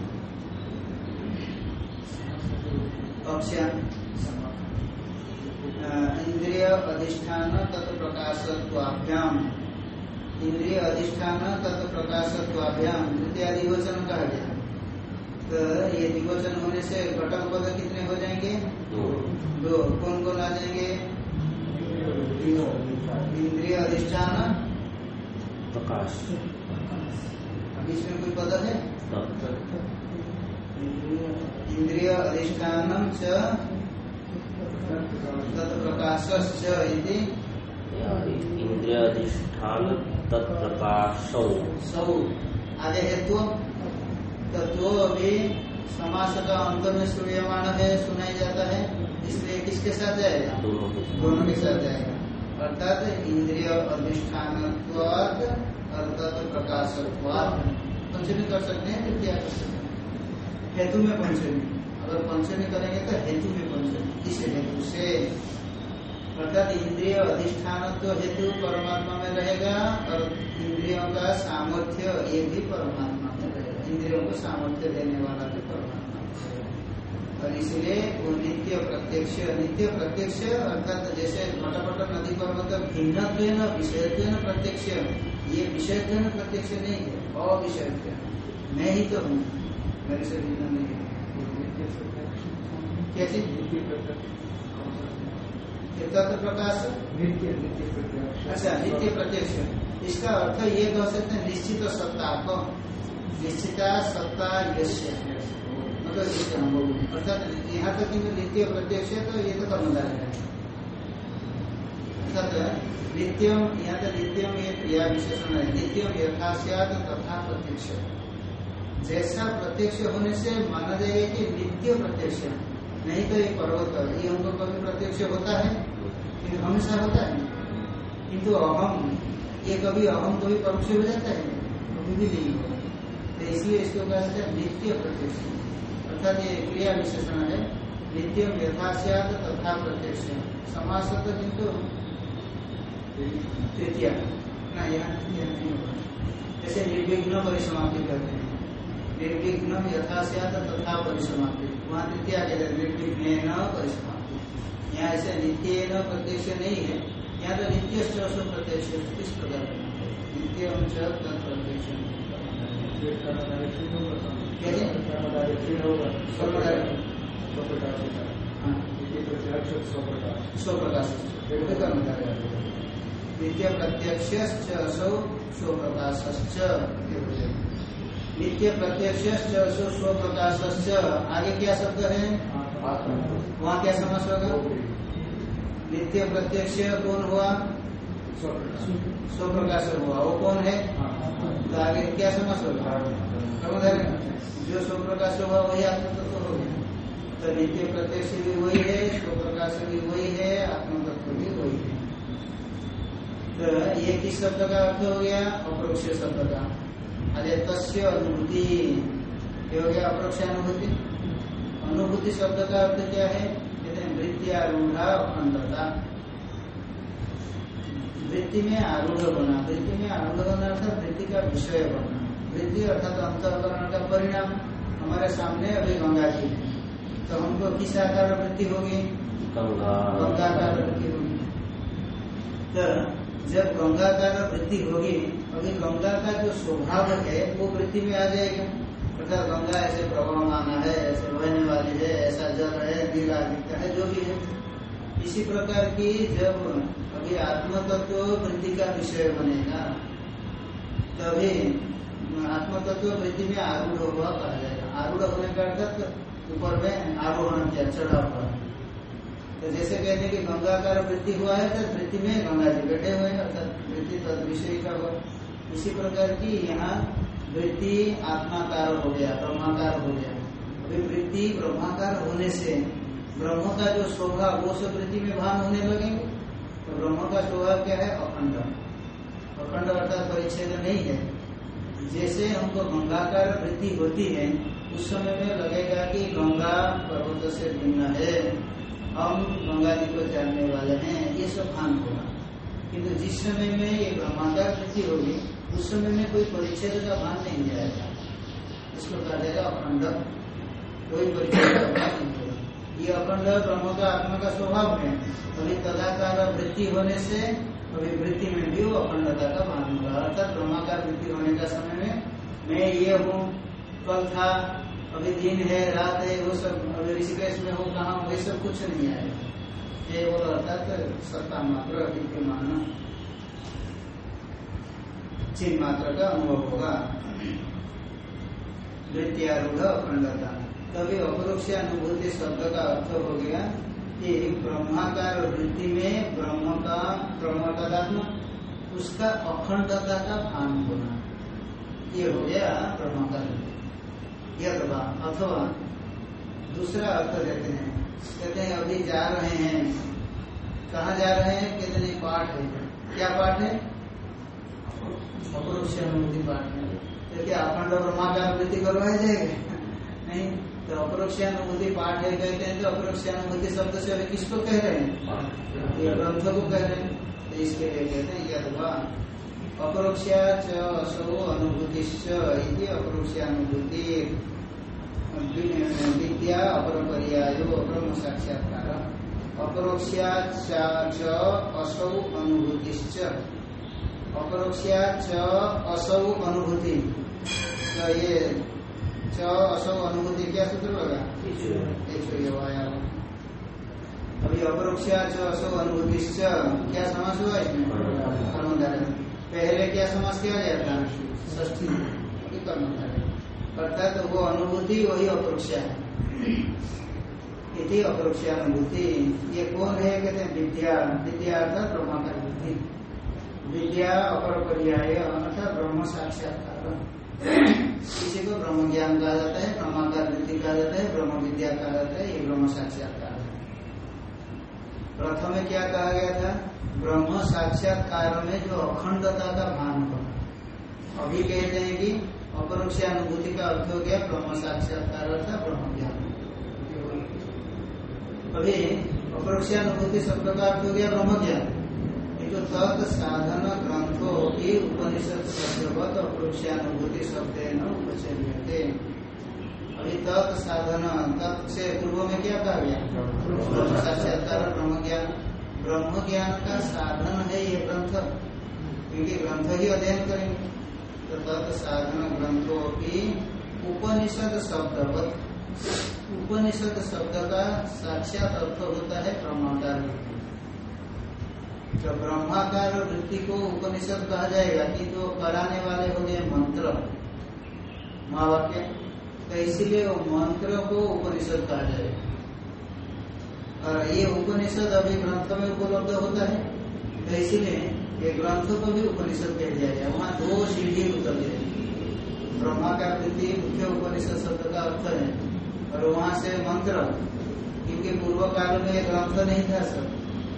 इंद्रिय अधिष्ठान तत्व प्रकाशत्वाभ्याम इंद्रिय अधिष्ठान तत्व प्रकाशत्वाभ्याम द्वितीय दिवचन कहा गया। तो ये दिवचन होने से घटक पद कितने हो जाएँगे? दो। दो। कौन कौन आ जाएँगे? इंद्रिय अधिष्ठान। प्रकाश। इसमें कोई पद है? इंद्रिय अधिष्ठान च तत्प्रकाश इंद्रिय अधिष्ठान तत्प्रकाश। सौ। आदि हेतु। तत्व अभी समास का अंत में श्रूयमाण है सुनाई जाता है इसलिए किसके साथ जाएगा? दोनों के दोनों के साथ जाएगा। अर्थात इंद्रिय अधिष्ठान अर्थात प्रकाश पंचमी कर सकते हैं तृतीया कर सकते हैं हेतु में पंचमी अगर पंचमी करेंगे तो हेतु में पंचमी इस हेतु से अर्थात इंद्रिय अधिष्ठान तो हेतु परमात्मा में रहेगा और इंद्रियों का सामर्थ्य ये भी परमात्मा में रहेगा इंद्रियों को सामर्थ्य देने वाला भी परमात्मा में रहेगा और इसलिए वो नित्य प्रत्यक्ष नित्य प्रत्यक्ष अर्थात जैसे घटपट नदी पर्वत भिन्न विषयत्व प्रत्यक्ष ये विषयत्व प्रत्यक्ष नहीं है अविषयत्व मैं ही तो हूँ। मेरे से भिन्न नहीं है। कैसे? तत्व प्रकाश। नित्य नित्य प्रत्यक्ष अच्छा नित्य प्रत्यक्ष इसका अर्थ ये कह सकते हैं, निश्चित सत्ता को। निश्चिता सत्ता यश मतलब अर्थात यहाँ तक नित्य प्रत्यक्ष है तो ये तो कर्मधार है। अर्थात नित्यम यहाँ तो नित्यम ये क्रिया विशेषण है नित्यम यथा यथाश्यात तथा प्रत्यक्ष। जैसा प्रत्यक्ष होने से माना जाएगा कि नित्य प्रत्यक्ष नहीं तो ये पर्वत, ये हमको कभी प्रत्यक्ष होता है? किन्तु हमेशा होता है। किंतु अहम, ये कभी अहम कभी परोक्ष हो जाता है? कभी भी नहीं होगा तो इसलिए इसको कहा जाता है नित्य प्रत्यक्ष। अर्थात ये क्रिया विशेषण है नित्यम यथा यथाश्यात तथा प्रत्यक्ष। समास तो किंतु तृतीया ना यहाँ तृतीया नहीं होगा जैसे निर्विघ्न परिसमाप्ति कहते हैं। निर्विघ्न यथाश्यात तथा परिसमाप्ति वहाँ तृतीया कहते हैं निर्विघ्न परिसमाप्ति यहाँ ऐसे नित्य न प्रत्यक्ष नहीं है। यहाँ तो नित्य स्व प्रत्यक्ष किस प्रकार नित्य प्रत्यक्ष स्व प्रकाश नित्य प्रत्यक्ष असौ स्व नित्य प्रत्यक्ष असौ स्व प्रकाश आगे क्या शब्द है? वहाँ क्या समझ होगा? नित्य प्रत्यक्ष कौन हुआ? स्व प्रकाश हुआ। वो कौन है? तो आगे क्या समझ होगा? जो स्व प्रकाश हुआ, वही आत्म तत्व हो गया। तो नित्य प्रत्यक्ष भी वही है स्व प्रकाश भी वही है आत्म तो ये किस शब्द का अर्थ हो गया अप्रोक्ष शब्द का। अरे तस्य अनुभूति। ये हो गया अप्रोक्ष अनुभूति। अनुभूति शब्द का अर्थ क्या है? कहते हैं वृत्ति आरूढ़ा अखंडता। वृत्ति में आरूढ़ बना वृत्ति में आरूढ़ बना अर्थात वृत्ति का विषय बना वृत्ति अर्थात अंतकरण का परिणाम। हमारे सामने अभी गंगा जी है। तो हमको किस आकार वृत्ति होगी? गंगा। गंगाकार वृत्ति होगी। तो जब गंगाकार वृद्धि होगी अभी गंगा का जो स्वभाव है, वो वृद्धि में आ जाएगा। अर्थात गंगा ऐसे प्रवहमान है, ऐसे बहने वाली है, ऐसा जल है, नीला दिखता है, जो भी है। इसी प्रकार की जब अभी आत्म तत्व वृद्धि का विषय बनेगा, तभी आत्म तत्व वृद्धि में आरूढ़ हुआ कहा जाएगा। आरूढ़ होने का अर्थात ऊपर में आरोहण किया, चढ़ा हुआ। तो जैसे कहते हैं कि गंगाकार वृद्धि हुआ है तो वृद्धि में गंगा जी बैठे हुए हैं, अर्थात वृद्धि तद विषय का हुआ। इसी प्रकार की यहाँ वृद्धि आत्माकार हो गया, ब्रह्माकार हो गया। अभी वृद्धि ब्रह्माकार होने से ब्रह्म का जो स्वभाव, वो सब वृद्धि में भान होने लगेंगे। तो ब्रह्म का स्वभाव क्या है? अखंड। अखंड अर्थात परिच्छेद नहीं है। जैसे हमको गंगाकार वृद्धि होती है, उस समय में लगेगा कि गंगा पर्वत से भिन्न है। हम गंगा जी को जानने वाले हैं, ये सब भान होगा किंतु जिस समय में ये ब्रह्माकार वृद्धि होगी, उस समय में कोई परिच्छेद का भान नहीं जाएगा। इसको कहा जाएगा अखंड। कोई परिच्छेद का भान नहीं होगा ये अखंड ब्रह्म का आत्मा का स्वभाव है। अभी तदाकार वृद्धि होने से, अभी वृद्धि में भी वो अखंडता का भान होगा। अर्थात ब्रह्माकार वृद्धि होने का समय में मैं ये हूँ, कल था अभी दिन है, रात है, वो सब, अभी ऋषिकेश में हो, कहा वो सब कुछ नहीं आएगा केवल अर्थात सत्ता मात्र विद्यमान चिन्ह मात्र का अनुभव होगा। वृत्तियारूढ़ अखंडता। तभी अपरोक्ष अनुभूति शब्द का अर्थ हो गया कि ब्रह्माकार वृत्ति में ब्रह्म का ब्रह्म उसका अखंडता का भान होना। ये हो गया ब्रह्माकार वृत्ति। यदवा अथवा दूसरा अर्थ देते हैं। कहते हैं अभी जा रहे हैं। कहा जा रहे हैं? कहते नहीं पाठ है। क्या पाठ है? अपरोक्ष अनुभूति पाठ है। तो क्या अखंड ब्रह्माकार वृत्ति करवाया जाएगा नहीं तो अपरोक्षानुभूति पाठ है। कहते हैं तो अपरोक्षानुभूति शब्द से अभी किसको कह रहे हैं? ये ग्रंथ को कह रहे हैं। तो इसके लिए कहते हैं यदवा अपरोक्षा विद्या अपर पर्यायो ब्रह्म साक्षात्कार असौ अनुभूति अपरोक्षा च असौ अनुभूति। तो ये असौ अनुभूति क्या सूत्र होगा अभी अपरोक्षा च असौ अनुभूति क्या समास हुआ इसमें? पहले क्या समास किया गया था अभी कर्मधारय अर्थात तो वो अनुभूति, वही अपरोक्षा है। इति ये कौन है? कहते हैं विद्या। विद्या अर्थात ब्रह्माकार बुद्धि। विद्या अपर पर्याय अर्थात ब्रह्म साक्षात्कार। किसी को ब्रह्म ज्ञान कहा जाता है ब्रह्माकार वृद्धि कहा जाता है, ब्रह्म विद्या कहा जाता है, ये ब्रह्म साक्षात्कार प्रथम क्या कहा गया था? ब्रह्म साक्षात्कार में जो अखंडता का भान हो। अभी कहते हैं कि अपरोक्ष अनुभूति का अर्थ हो गया ब्रह्म साक्षात्कार अर्थात ब्रह्म ज्ञान अभी अपरोक्ष अनुभूति शब्द का अर्थ हो गया ब्रह्म ज्ञान जो तत् साधन ग्रंथो की उपनिषद शब्दवत अपरोक्षानुभूति शब्द न उपचर्यते। अभी तत् साधन तत् से पूर्व में क्या कहा गया? साक्षात्कार ब्रह्म ज्ञान ब्रह्म ज्ञान का साधन है ये ग्रंथ। क्योंकि ग्रंथ ही अध्ययन करेंगे। तो तत् साधन ग्रंथों की उपनिषद शब्दवत। उपनिषद शब्द का साक्षात अर्थ होता है ब्रह्माकार वृत्ति। तो ब्रह्माकार वृत्ति को उपनिषद कहा जाएगा, कि जो कराने वाले हो गए मंत्र। महावाक्य। तो इसीलिए मंत्र को उपनिषद कहा जाएगा। और ये उपनिषद अभी ग्रंथ में उपलब्ध होता है तो इसीलिए ये ग्रंथ को भी उपनिषद कह दिया गया वहाँ दो सीढ़ी उतर जाएगी ब्रह्माकार वृत्ति मुख्य उपनिषद शब्द का अर्थ है, और वहाँ से मंत्र, क्योंकि पूर्व काल में ग्रंथ नहीं था सब,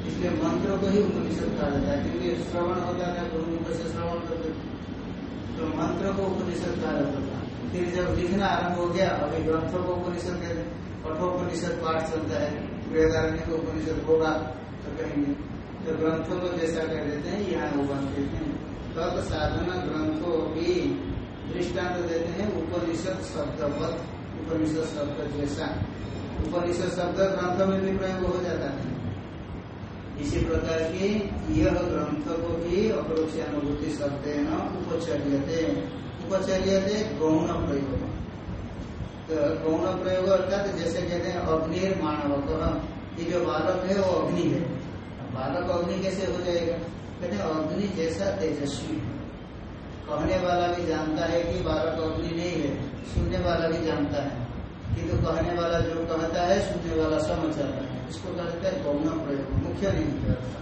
इसलिए मंत्र को ही उपनिषद कहा जाता है, क्योंकि श्रवण होता था गुरुमुख से श्रवण करते तो मंत्र को उपनिषद कहा जाता था। फिर जब लिखना आरंभ हो गया, अभी ग्रंथों को उपनिषद कहते कठोपनिषद पाठ चलता है। वेदारण्य को उपनिषद होगा तो कहेंगे। तो ग्रंथों को जैसा कह देते हैं, यहाँ बात कहते हैं। तब साधना ग्रंथों की दृष्टांत देते हैं, उपनिषद शब्दवत, उपनिषद शब्द जैसा। उपनिषद शब्द ग्रंथ में भी प्रयोग हो जाता है। इसी प्रकार की यह ग्रंथ को भी अपरोक्षानुभूति शब्द न उपचर्यते। उपचर्यते गौण प्रयोग। तो गौण प्रयोग अर्थात जैसे कहते हैं अग्नि मानव ये जो बालक है वो अग्नि है। बालक अग्नि कैसे हो जाएगा? कहते हैं अग्नि जैसा तेजस्वी है। कहने वाला भी जानता है कि बालक अग्नि नहीं है, सुनने वाला भी जानता है। किंतु तो कहने वाला जो कहता है, सुनने वाला समझ जाता है। इसको कहते हैं गौण प्रयोग, मुख्य नहीं करता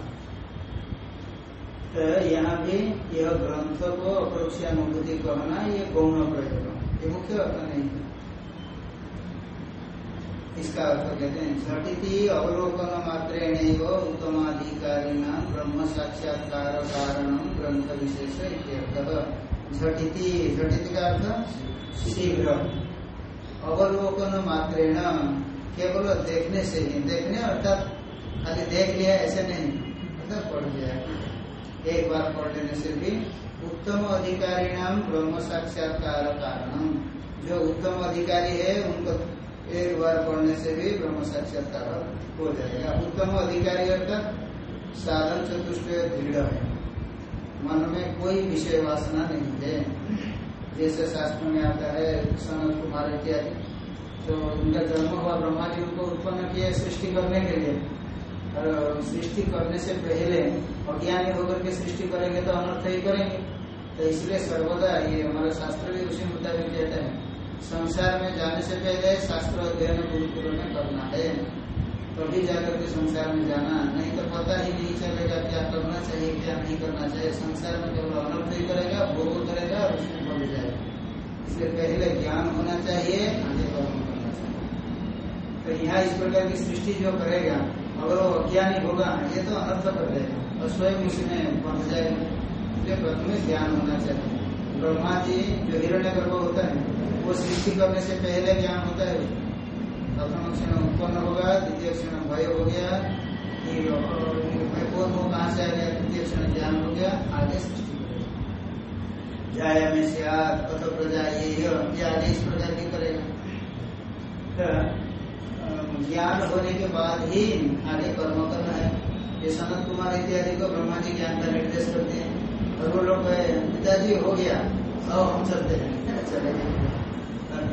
तो यहाँ भी यह ग्रंथ को अपरोक्षानुभूति कहना ये गौण प्रयोग ये मुख्य अर्थ नहीं है। इसका अर्थ कहते हैं, झटिति अवलोकन मात्रेण उत्तमाधिकारी ब्रह्म साक्षात्कार कारण ग्रंथ विशेष झटिति झटिति का अर्थ? शीघ्र। अवलोकन मात्रेण केवल देखने से ही देखने अर्थात खाली देख लिया, ऐसे नहीं, अर्थात पढ़ लिया। एक बार पढ़ लेने से भी उत्तम अधिकारी नाम ब्रह्म साक्षात्कार कारण। जो उत्तम अधिकारी है, उनको एक बार पढ़ने से भी ब्रह्म साक्षात्कार हो जाएगा। उत्तम अधिकारी अर्थात साधन चतुष्ट दृढ़ है। मन में कोई विषय वासना नहीं है। जैसे शास्त्र में आता है, सनत, कुमार इत्यादि। तो उनका जन्म हुआ ब्रह्मा जी उनको उत्पन्न किया सृष्टि करने के लिए। और सृष्टि करने से पहले अज्ञानी होकर के सृष्टि करेंगे तो अनर्थ ही करेंगे। तो इसलिए सर्वदा ये हमारा शास्त्र भी उसी मुताबिक कहता है। संसार में जाने से पहले शास्त्र अध्ययन गुरुकुल में करना है। तभी जाकर के संसार में जाना नहीं तो पता ही नहीं चलेगा क्या करना चाहिए क्या नहीं करना चाहिए। संसार में केवल अनर्थ ही करेगा भोग करेगा और उसमें बढ़ जाएगा। इसलिए पहले ज्ञान होना चाहिए, आगे कर्म करना चाहिए। तो यहाँ इस प्रकार की सृष्टि जो करेगा, अगर वो अज्ञानी होगा, ये तो अनर्थ कर देगा और स्वयं उसमें बन जाएगा। इसलिए प्रथम ज्ञान होना चाहिए। ब्रह्मा जी जो हिरण्य गर्भ होता है वो सृष्टि करने से पहले ज्ञान होता है। प्रथम क्षण उत्पन्न होगा द्वितीय क्षण भय हो गया मैं कौन हूँ कहाँ से आ गया? द्वितीय क्षण ज्ञान हो गया, आगे सृष्टि करेगा जाया में से अथ प्रजा ये आगे इस प्रकार की करेगा तो ज्ञान होने के बाद ही आगे कर्म करना है। ये सनत कुमार इत्यादि को ब्रह्मा जी ज्ञान का निर्देश करते हैं। और वो लोग पिताजी हो गया। अब हम चलते हैं चलेंगे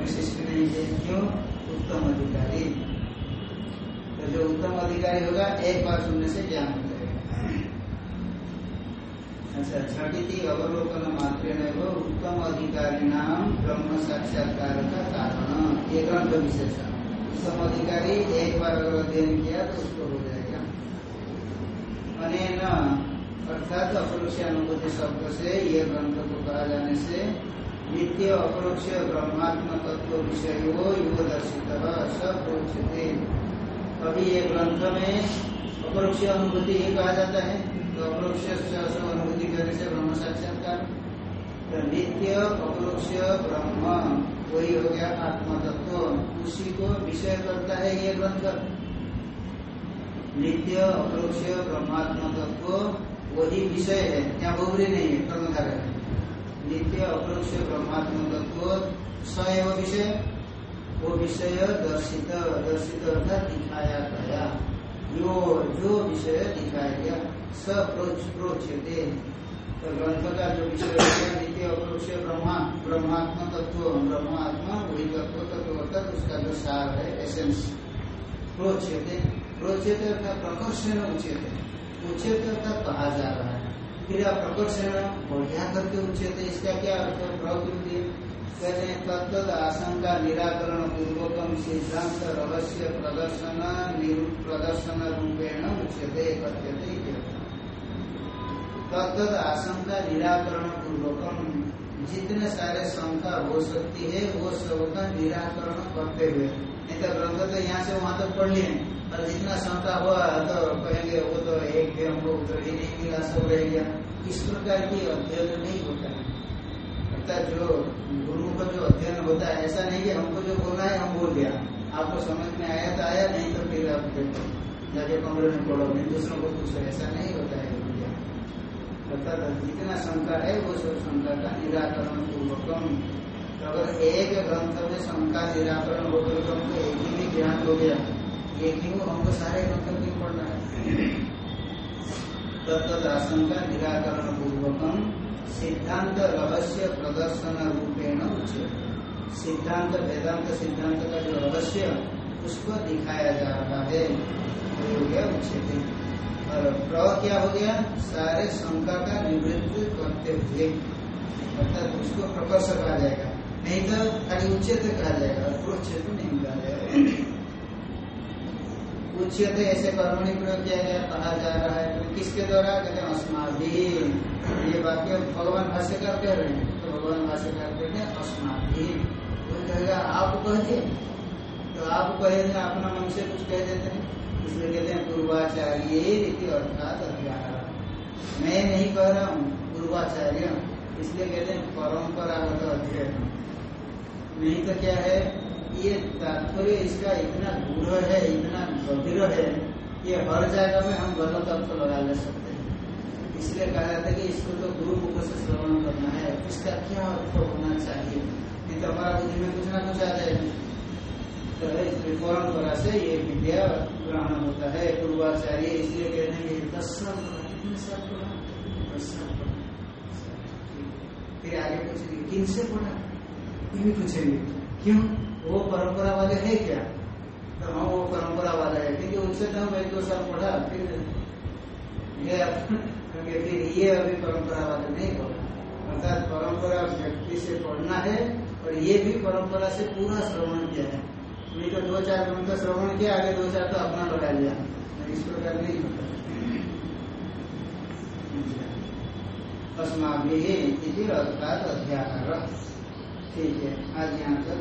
विशिष्ट नहीं है क्यों? उत्तम अधिकारी तो जो उत्तम अधिकारी होगा, एक बार सुनने से ज्ञान हो। जाएगा अच्छा छठी अवलोकन मात्र उत्तम अधिकारी नाम ब्रह्म साक्षात्कार का कारण। ये ग्रंथ उत्तम अधिकारी एक बार अगर अध्ययन किया तो उसको हो जाएगा। अर्थात अपरोक्ष अनुभूति शब्द से, ये ग्रंथ को कहा जाने से, नित्य अपरोक्ष ब्रह्मात्म तत्व विषय युग दर्शित सब अभी ये ग्रंथ में अपरोक्ष अनुभूति ही कहा जाता है तो अपरोक्ष अनुभूति करने से ब्रह्म साक्षात्कार। तो नित्य अपरोक्ष ब्रह्म, वही हो गया आत्म तत्व उसी को विषय करता है ये ग्रंथ। नित्य अपरोक्ष ब्रह्मात्म तत्व वही विषय है, क्या बहुरी नहीं है? कर्मधारय है। नित्य, अपरोक्ष, ब्रह्मात्म तत्व स विषय? वो विषय दर्शित दर्शित अर्थात दिखाया गया। जो जो विषय दिखाया गया, स प्रोच्यते। तो ग्रंथ का जो विषय है, नित्य, अपरोक्ष, ब्रह्मा, ब्रह्मात्म तत्व ब्रह्मात्मा वही तत्व तत्व अर्थात उसका जो सार है एसेंस प्रोच्यते। प्रोच्यते अर्थात प्रकर्षण उच्यते उच्यते। अर्थात कहा जा रहा है क्रिया प्रकर्षण बढ़िया करके उच्चते इसका क्या अर्थ प्रवृत्ति कहते हैं तत्द आशंका निराकरण पूर्वकम सिद्धांत रहस्य प्रदर्शन प्रदर्शन रूपेण उच्यते कथ्यते तत्द आशंका निराकरण पूर्वकम जितने सारे शंका हो सकती है, वो सबका निराकरण करते हुए। नहीं तो ग्रंथ तो यहाँ से वहाँ तक तो पढ़ लिए। और जितना शंका हुआ तो कहेंगे, वो तो एक भी हमको उत्तर ही नहीं मिला, सब रह गया। इस प्रकार की अध्ययन नहीं होता है। अर्थात जो गुरु का जो अध्ययन होता है, ऐसा नहीं कि हमको जो बोलना है, हम बोल दिया। आपको समझ में आया तो आया, नहीं तो फिर आप देखो जाके कमरे में पढ़ो नहीं दूसरों को पूछो। ऐसा नहीं होता है। अर्थात जितना शंका है, वो सब शंका का निराकरण पूर्वकम। तो अगर एक ग्रंथ में शंका निराकरण होकर तो एक ही ज्ञान हो गया एक ही हमको सारे ग्रंथ क्यों पढ़ना है। तत्दाशंका निराकरण पूर्वकम सिद्धांत रहस्य प्रदर्शन रूपेण उचित सिद्धांत, वेदांत सिद्धांत का जो रहस्य, उसको दिखाया जा रहा है। ये हो गया उच्छेद और प्र क्या हो गया? सारे शंका का निवृत्त करते हुए। अर्थात उसको प्रकर्ष कहा जाएगा। नहीं तो खाली उच्छेद कहा जाएगा, और प्रोच्छेद नहीं कहा जाएगा। उच्चते ऐसे कर्मणि प्रयोग किया गया कहा जा रहा है। तो किसके द्वारा? कहते हैं अस्माभि ये वाक्य भगवान भाष्यकार कह रहे हैं? तो भगवान भाष्यकार कहते हैं अस्माभि वो कहेगा, आप कह दिए तो आप कहे थे अपना मन से कुछ कह देते हैं। इसलिए कहते हैं पूर्वाचार्य अर्थात अध्याहार मैं नहीं कह रहा हूँ पूर्वाचार्य इसलिए कहते हैं, परंपरागत अध्ययन। नहीं तो क्या है? ये तात्पर्य इसका इतना गूढ़ है, इतना गंभीर है ये हर जगह में हम गलत अर्थ लगा ले सकते हैं। इसलिए कहा जाता है कि इसको तो गुरु मुख से श्रवण करना है, इसका क्या अर्थ होना चाहिए? नहीं तो हमारा बुद्धि में कुछ ना कुछ आ जाएगा। तो परंपरा से ये विद्या ग्रहण होता है पूर्वाचार्य इसलिए कहते हैं दस साल कितने दस साल पढ़ा? फिर आगे पूछेंगे किन से पढ़ा? ये भी पूछेंगे क्यों? वो परंपरा वाले है क्या? तो हाँ वो परंपरा वाला है। क्योंकि उनसे तो हम एक दो साल पढ़ा, फिर ये फिर ये अभी परंपरा वाले नहीं पढ़ा। अर्थात परंपरा व्यक्ति से पढ़ना है और ये भी परंपरा से पूरा श्रवण किया है। नहीं तो दो चार ग्रंथ श्रवण किया, आगे दो चार तो अपना लगा लिया। इस प्रकार नहीं होता। अस्माभि अर्थात अध्याकार ठीक है, आज यहाँ तक।